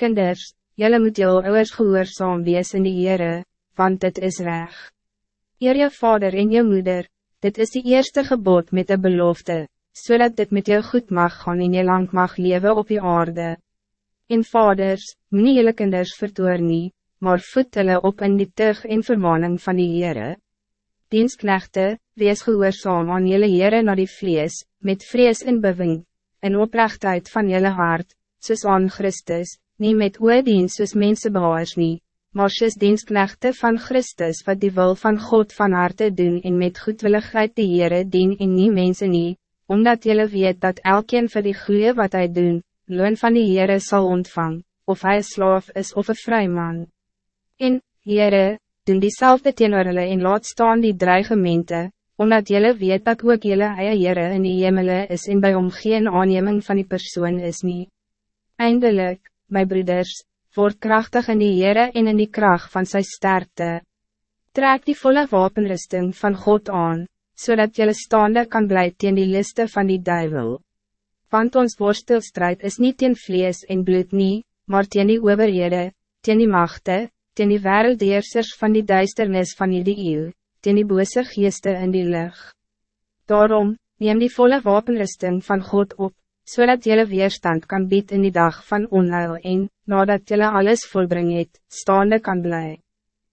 Kinders, jullie moet jou ouders gehoorzaam wees in die Heere, want dit is reg. Eer jou vader en jou moeder, dit is die eerste gebod met de belofte, zodat dit met jou goed mag gaan en je lang mag leven op je aarde. En vaders, nie jylle kinders vertoor nie, maar voed hulle op in die tug en vermaning van die Heere. Dienstknechte, wees gehoorzaam aan jylle Heere na die vlees, met vrees en bewing, en oprechtheid van jylle hart, soos aan Christus, niet met oordienst soos mense behaars nie, maar soos dienstknechte van Christus wat die wil van God van harte doen en met goedwilligheid die Heere dien en nie mense nie, omdat jullie weet dat elkeen vir die goeie wat hij doen, loon van die Heere zal ontvang, of hij slaaf is of een vrijman. En, Heere, doen diezelfde teenoor hulle en laat staan die dreigemente, omdat jullie weet dat ook jullie eie Heere in die hemele is en bij hom geen aanneming van die persoon is niet. Eindelijk, mijn broeders, word krachtig in die Heere en in die kracht van zijn sterkte. Trek die volle wapenrusting van God aan, zodat jullie staande kan blijven teen die liste van die duivel. Want ons worstelstrijd is niet teen vlees en bloed nie, maar teen die overhede, teen die machte, teen die wereldheersers van die duisternis van die eeuw, teen die bose geeste in die lucht. Daarom, neem die volle wapenrusting van God op, zodat so jullie weerstand kan bieden in die dag van onheil en, nadat jullie alles volbring het, staande kan blij.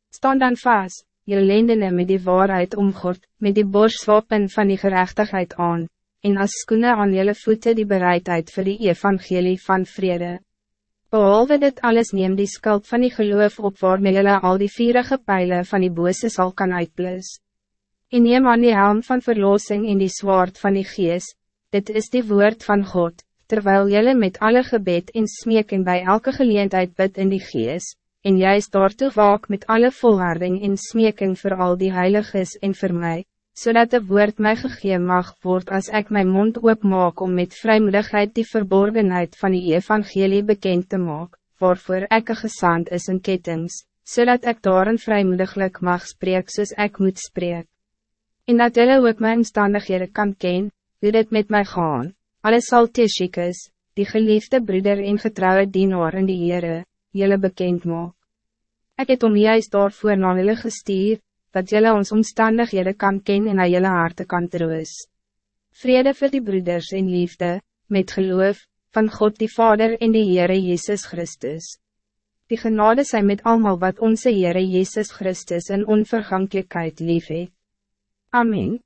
Staan dan vast, jullie lendene met die waarheid omgord, met die borswapen van die gerechtigheid aan, en als skoene aan jullie voeten die bereidheid voor die evangelie van vrede. Behalve dit alles neem die skuld van die geloof op waarmee jullie al die vierige pijlen van die bose zal kan uitblus. En neem aan die helm van verlossing in die zwaard van die geest, dit is die woord van God, terwijl jullie met alle gebed en smeken bij elke geleentheid bid in die gees, en juist daartoe waak met alle volharding en smeken voor al die heiliges en voor mij, zodat de woord mij gegeven mag worden als ik mijn mond opmaak om met vrijmoedigheid die verborgenheid van die evangelie bekend te maken, waarvoor ik gezand is in kettings, zodat ik daar een vrijmoediglijk mag spreken zoals ik moet spreken. En dat jullie ook mijn omstandigheden kan kennen, hoe dit met mij gaan, alles zal Tishikus, die geliefde broeder en getrouwe dienaar in die Heere, jylle bekend maak. Ek het om juist daarvoor na jylle gestuur, dat jylle ons omstandighede kan ken en na jylle harte kan troos. Vrede voor die broeders en liefde, met geloof, van God die Vader en die Heere Jezus Christus. Die genade zijn met allemaal wat onze Heere Jezus Christus in onvergankelijkheid lief het. Amen.